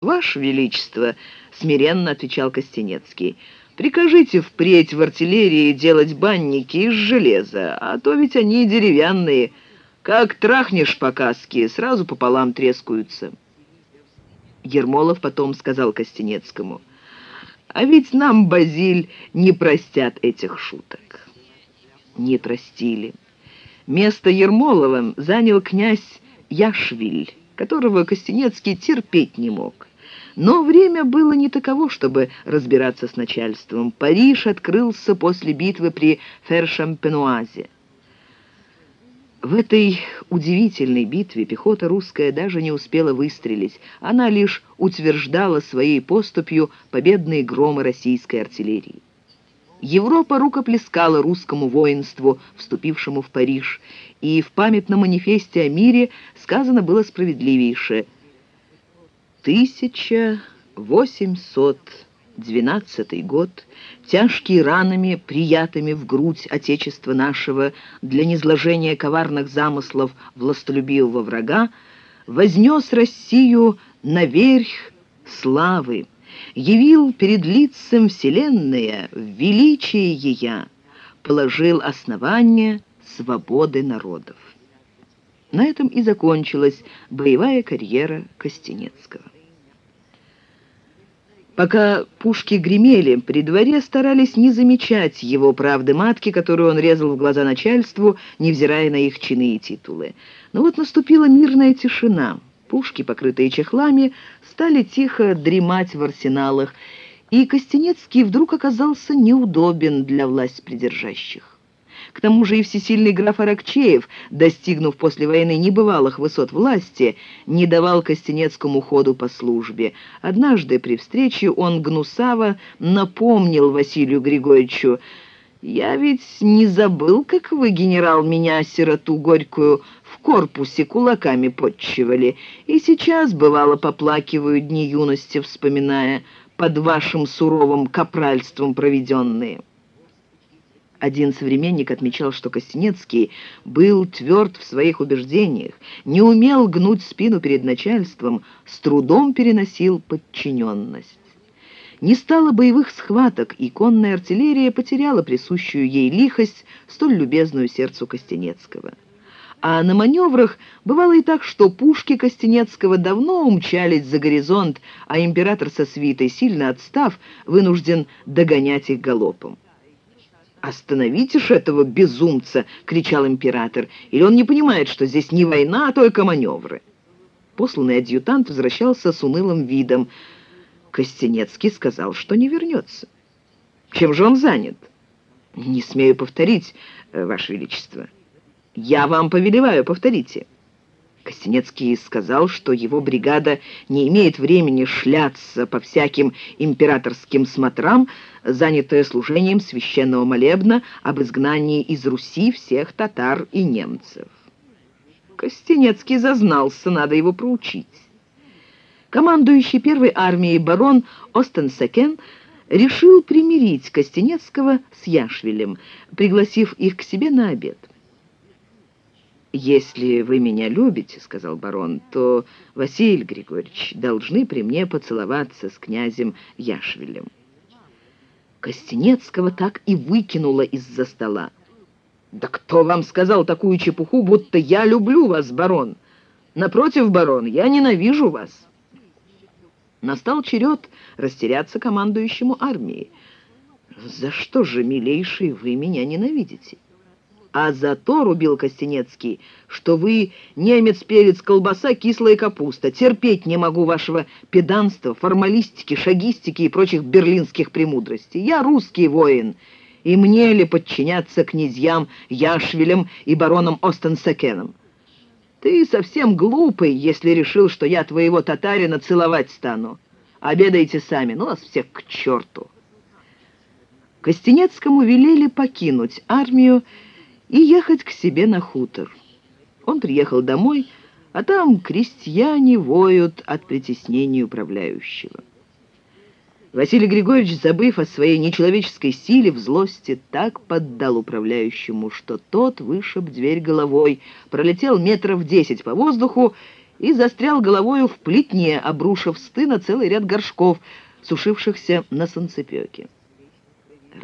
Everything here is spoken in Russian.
«Ваше Величество», — смиренно отвечал Костенецкий, — «прикажите впредь в артиллерии делать банники из железа, а то ведь они деревянные. Как трахнешь по каске, сразу пополам трескаются». Ермолов потом сказал Костенецкому, «А ведь нам, Базиль, не простят этих шуток». Не простили. Место Ермоловым занял князь Яшвиль, которого Костенецкий терпеть не мог. Но время было не таково, чтобы разбираться с начальством. Париж открылся после битвы при Фершампенуазе. В этой удивительной битве пехота русская даже не успела выстрелить. Она лишь утверждала своей поступью победные громы российской артиллерии. Европа рукоплескала русскому воинству, вступившему в Париж, и в памятном манифесте о мире сказано было справедливейшее – 1812 год, тяжкие ранами, приятыми в грудь Отечества нашего для низложения коварных замыслов властолюбивого врага, вознес Россию наверх славы, явил перед лицем вселенная величие ея, положил основание свободы народов. На этом и закончилась боевая карьера Костенецкого. Пока пушки гремели, при дворе старались не замечать его правды матки, которую он резал в глаза начальству, невзирая на их чины и титулы. Но вот наступила мирная тишина. Пушки, покрытые чехлами, стали тихо дремать в арсеналах, и Костенецкий вдруг оказался неудобен для власть придержащих. К тому же и всесильный граф Аракчеев, достигнув после войны небывалых высот власти, не давал Костенецкому ходу по службе. Однажды при встрече он гнусаво напомнил Василию Григорьевичу, «Я ведь не забыл, как вы, генерал, меня, сироту горькую, в корпусе кулаками подчивали, и сейчас, бывало, поплакиваю дни юности, вспоминая под вашим суровым капральством проведенные». Один современник отмечал, что Костенецкий был тверд в своих убеждениях, не умел гнуть спину перед начальством, с трудом переносил подчиненность. Не стало боевых схваток, и конная артиллерия потеряла присущую ей лихость, столь любезную сердцу Костенецкого. А на маневрах бывало и так, что пушки Костенецкого давно умчались за горизонт, а император со свитой, сильно отстав, вынужден догонять их галопом. «Остановите ж этого безумца!» — кричал император. «Или он не понимает, что здесь не война, а только маневры?» Посланный адъютант возвращался с унылым видом. Костенецкий сказал, что не вернется. «Чем же он занят?» «Не смею повторить, э, Ваше Величество». «Я вам повелеваю, повторите». Костенецкий сказал, что его бригада не имеет времени шляться по всяким императорским смотрам, занятая служением священного молебна об изгнании из Руси всех татар и немцев. Костенецкий зазнался, надо его проучить. Командующий первой армией барон Остенсекен решил примирить Костенецкого с Яшвилем, пригласив их к себе на обед. «Если вы меня любите, — сказал барон, — то, Василий Григорьевич, должны при мне поцеловаться с князем Яшвилем». Костенецкого так и выкинуло из-за стола. «Да кто вам сказал такую чепуху, будто я люблю вас, барон? Напротив, барон, я ненавижу вас». Настал черед растеряться командующему армией. «За что же, милейший, вы меня ненавидите?» А зато, рубил Костенецкий, что вы немец, перец, колбаса, кислая капуста. Терпеть не могу вашего педанства, формалистики, шагистики и прочих берлинских премудростей. Я русский воин, и мне ли подчиняться князьям Яшвилем и баронам Остенсекеном? Ты совсем глупый, если решил, что я твоего татарина целовать стану. Обедайте сами, ну вас всех к черту. Костенецкому велели покинуть армию, и ехать к себе на хутор. Он приехал домой, а там крестьяне воют от притеснения управляющего. Василий Григорьевич, забыв о своей нечеловеческой силе, в злости так поддал управляющему, что тот вышиб дверь головой, пролетел метров десять по воздуху и застрял головою в плетне, обрушив с тына целый ряд горшков, сушившихся на солнцепеке.